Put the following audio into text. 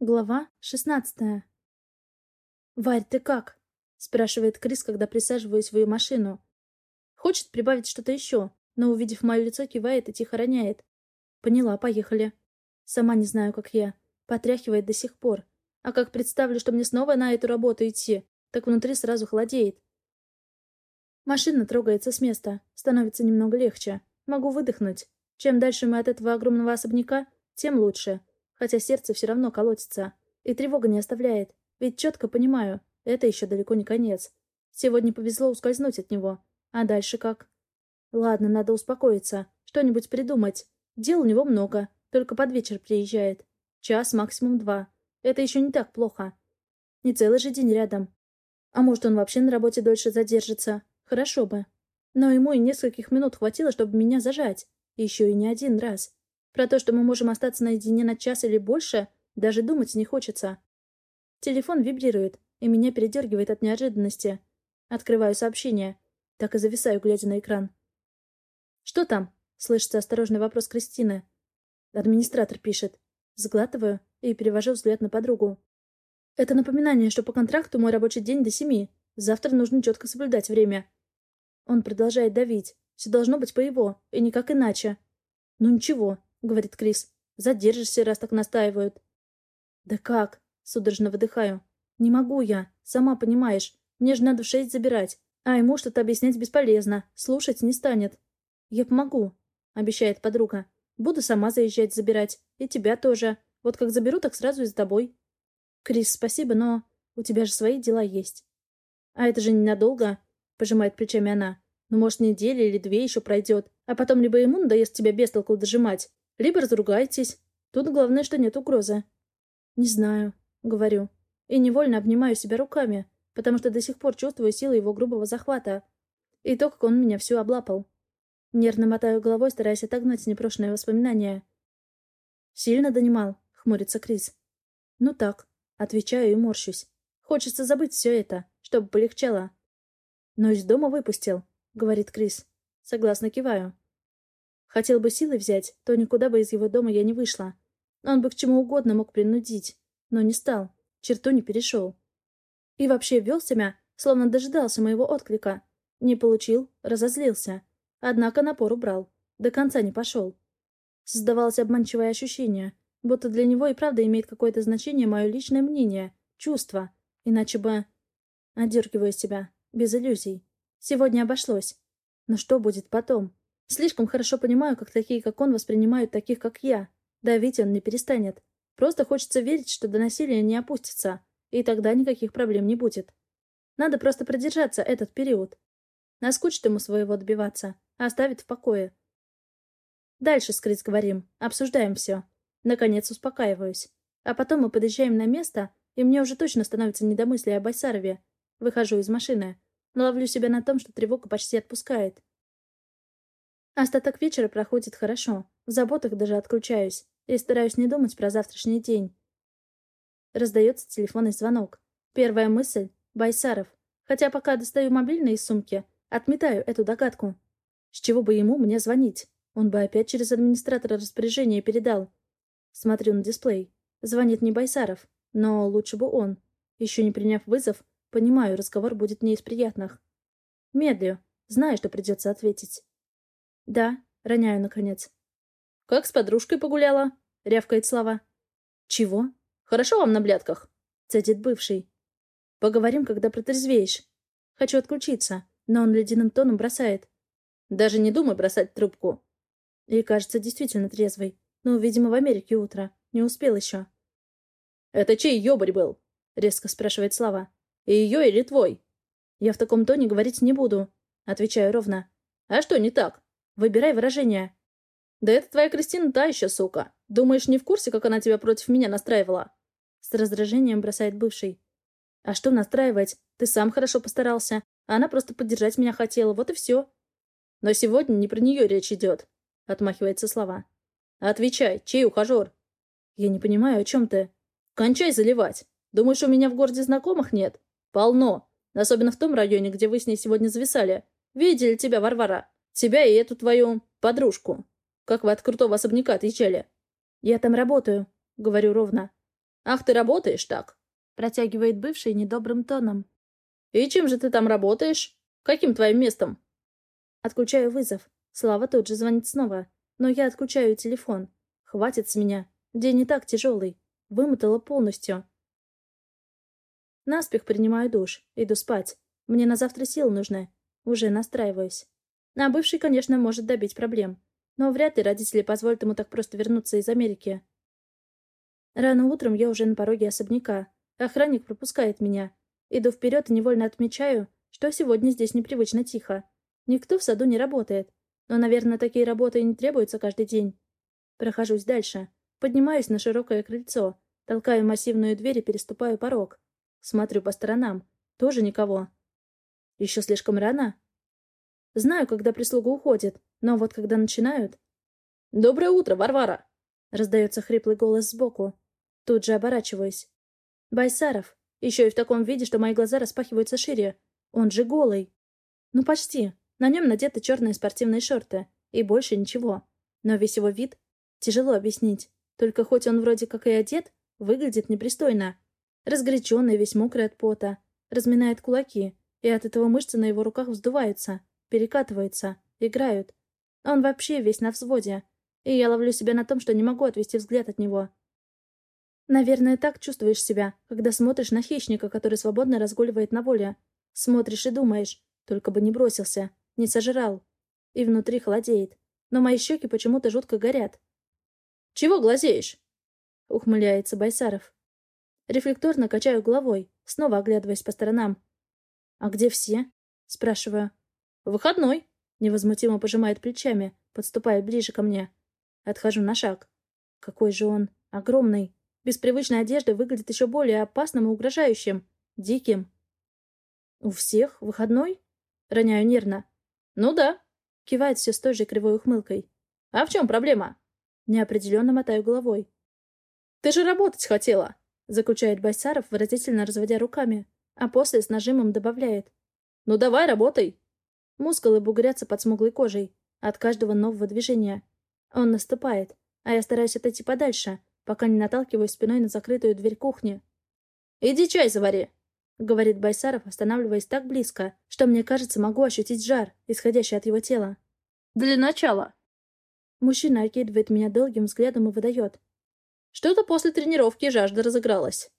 Глава шестнадцатая. «Варь, ты как?» — спрашивает Крис, когда присаживаюсь в ее машину. Хочет прибавить что-то еще, но, увидев мое лицо, кивает и тихо роняет. «Поняла, поехали». Сама не знаю, как я. Потряхивает до сих пор. А как представлю, что мне снова на эту работу идти, так внутри сразу холодеет. Машина трогается с места. Становится немного легче. Могу выдохнуть. Чем дальше мы от этого огромного особняка, тем лучше хотя сердце все равно колотится. И тревога не оставляет. Ведь четко понимаю, это еще далеко не конец. Сегодня повезло ускользнуть от него. А дальше как? Ладно, надо успокоиться. Что-нибудь придумать. Дел у него много. Только под вечер приезжает. Час, максимум два. Это еще не так плохо. Не целый же день рядом. А может, он вообще на работе дольше задержится. Хорошо бы. Но ему и нескольких минут хватило, чтобы меня зажать. Еще и не один раз. Про то, что мы можем остаться наедине на час или больше, даже думать не хочется. Телефон вибрирует, и меня передергивает от неожиданности. Открываю сообщение. Так и зависаю, глядя на экран. «Что там?» — слышится осторожный вопрос Кристины. Администратор пишет. Сглатываю и перевожу взгляд на подругу. Это напоминание, что по контракту мой рабочий день до семи. Завтра нужно четко соблюдать время. Он продолжает давить. Все должно быть по его, и никак иначе. Ну ничего, — говорит Крис. «Задержишься, раз так настаивают». «Да как?» — судорожно выдыхаю. «Не могу я. Сама понимаешь. Мне же надо в шесть забирать. А ему что-то объяснять бесполезно. Слушать не станет». «Я помогу», — обещает подруга. «Буду сама заезжать забирать. И тебя тоже. Вот как заберу, так сразу и с тобой». «Крис, спасибо, но у тебя же свои дела есть». «А это же ненадолго», — пожимает плечами она. «Ну, может, неделя или две еще пройдет. А потом либо ему надоест тебя без толку дожимать, либо разругайтесь. Тут главное, что нет угрозы. Не знаю, говорю. И невольно обнимаю себя руками, потому что до сих пор чувствую силу его грубого захвата. И то, как он меня всю облапал. Нервно мотаю головой, стараясь отогнать непрошенные воспоминания. «Сильно донимал?» — хмурится Крис. «Ну так», — отвечаю и морщусь. «Хочется забыть все это, чтобы полегчало». «Но из дома выпустил», — говорит Крис. Согласно киваю. Хотел бы силой взять, то никуда бы из его дома я не вышла. Он бы к чему угодно мог принудить, но не стал, черту не перешел. И вообще вел себя, словно дожидался моего отклика. Не получил, разозлился. Однако напор убрал. До конца не пошел. Создавалось обманчивое ощущение, будто для него и правда имеет какое-то значение мое личное мнение, чувство. Иначе бы... Одергиваю себя, без иллюзий. Сегодня обошлось. Но что будет потом? Слишком хорошо понимаю, как такие, как он, воспринимают таких, как я. Давить он не перестанет. Просто хочется верить, что до насилия не опустится, и тогда никаких проблем не будет. Надо просто продержаться этот период. Наскучит ему своего добиваться, а оставит в покое. Дальше с Крис говорим, обсуждаем все. Наконец успокаиваюсь. А потом мы подъезжаем на место, и мне уже точно становится недомыслие о Байсарове. Выхожу из машины. Ловлю себя на том, что тревога почти отпускает. Остаток вечера проходит хорошо. В заботах даже отключаюсь. И стараюсь не думать про завтрашний день. Раздается телефонный звонок. Первая мысль — Байсаров. Хотя пока достаю мобильный из сумки, отметаю эту догадку. С чего бы ему мне звонить? Он бы опять через администратора распоряжение передал. Смотрю на дисплей. Звонит не Байсаров, но лучше бы он. Еще не приняв вызов, понимаю, разговор будет не из приятных. Медлю, знаю, что придется ответить. «Да», — роняю наконец. «Как с подружкой погуляла?» — рявкает Слава. «Чего?» «Хорошо вам на блядках?» — цедит бывший. «Поговорим, когда протрезвеешь. Хочу отключиться, но он ледяным тоном бросает. Даже не думай бросать трубку». И кажется действительно трезвый. Ну, видимо, в Америке утро. Не успел еще. «Это чей ёбарь был?» — резко спрашивает Слава. «И ее или твой?» «Я в таком тоне говорить не буду», — отвечаю ровно. «А что не так?» Выбирай выражение. Да это твоя Кристина та еще, сука. Думаешь, не в курсе, как она тебя против меня настраивала? С раздражением бросает бывший. А что настраивать? Ты сам хорошо постарался. Она просто поддержать меня хотела, вот и все. Но сегодня не про нее речь идет. Отмахивается слова. Отвечай, чей ухажер? Я не понимаю, о чем ты. Кончай заливать. Думаешь, у меня в городе знакомых нет? Полно. Особенно в том районе, где вы с ней сегодня зависали. Видели тебя, Варвара. Тебя и эту твою подружку. Как вы от крутого особняка отъезжали?» «Я там работаю», — говорю ровно. Ах, ты работаешь так?» Протягивает бывший недобрым тоном. «И чем же ты там работаешь? Каким твоим местом?» Отключаю вызов. Слава тут же звонит снова. Но я отключаю телефон. Хватит с меня. День не так тяжелый. Вымотала полностью. Наспех принимаю душ. Иду спать. Мне на завтра сил нужны. Уже настраиваюсь. А бывший, конечно, может добить проблем. Но вряд ли родители позволят ему так просто вернуться из Америки. Рано утром я уже на пороге особняка. Охранник пропускает меня. Иду вперед и невольно отмечаю, что сегодня здесь непривычно тихо. Никто в саду не работает. Но, наверное, такие работы и не требуются каждый день. Прохожусь дальше. Поднимаюсь на широкое крыльцо. Толкаю массивную дверь и переступаю порог. Смотрю по сторонам. Тоже никого. Еще слишком рано? Знаю, когда прислуга уходит, но вот когда начинают... «Доброе утро, Варвара!» Раздается хриплый голос сбоку. Тут же оборачиваюсь. Байсаров. Еще и в таком виде, что мои глаза распахиваются шире. Он же голый. Ну, почти. На нем надеты черные спортивные шорты. И больше ничего. Но весь его вид тяжело объяснить. Только хоть он вроде как и одет, выглядит непристойно. Разгоряченный, весь мокрый от пота. Разминает кулаки. И от этого мышцы на его руках вздуваются, перекатываются, играют. Он вообще весь на взводе. И я ловлю себя на том, что не могу отвести взгляд от него. Наверное, так чувствуешь себя, когда смотришь на хищника, который свободно разгуливает на воле. Смотришь и думаешь, только бы не бросился, не сожрал. И внутри холодеет. Но мои щеки почему-то жутко горят. «Чего глазеешь?» — ухмыляется Байсаров. Рефлекторно качаю головой, снова оглядываясь по сторонам. «А где все?» — спрашиваю. «Выходной», — невозмутимо пожимает плечами, подступая ближе ко мне. Отхожу на шаг. Какой же он огромный. Без привычной одежды выглядит еще более опасным и угрожающим. Диким. «У всех? Выходной?» Роняю нервно. «Ну да», — кивает все с той же кривой ухмылкой. «А в чем проблема?» Неопределенно мотаю головой. «Ты же работать хотела!» — заключает Байсаров, выразительно разводя руками, а после с нажимом добавляет. «Ну давай, работай!» Мускулы бугрятся под смуглой кожей от каждого нового движения. Он наступает, а я стараюсь отойти подальше, пока не наталкиваюсь спиной на закрытую дверь кухни. «Иди чай завари!» — говорит Байсаров, останавливаясь так близко, что мне кажется, могу ощутить жар, исходящий от его тела. «Для начала». Мужчина окидывает меня долгим взглядом и выдает. «Что-то после тренировки жажда разыгралась».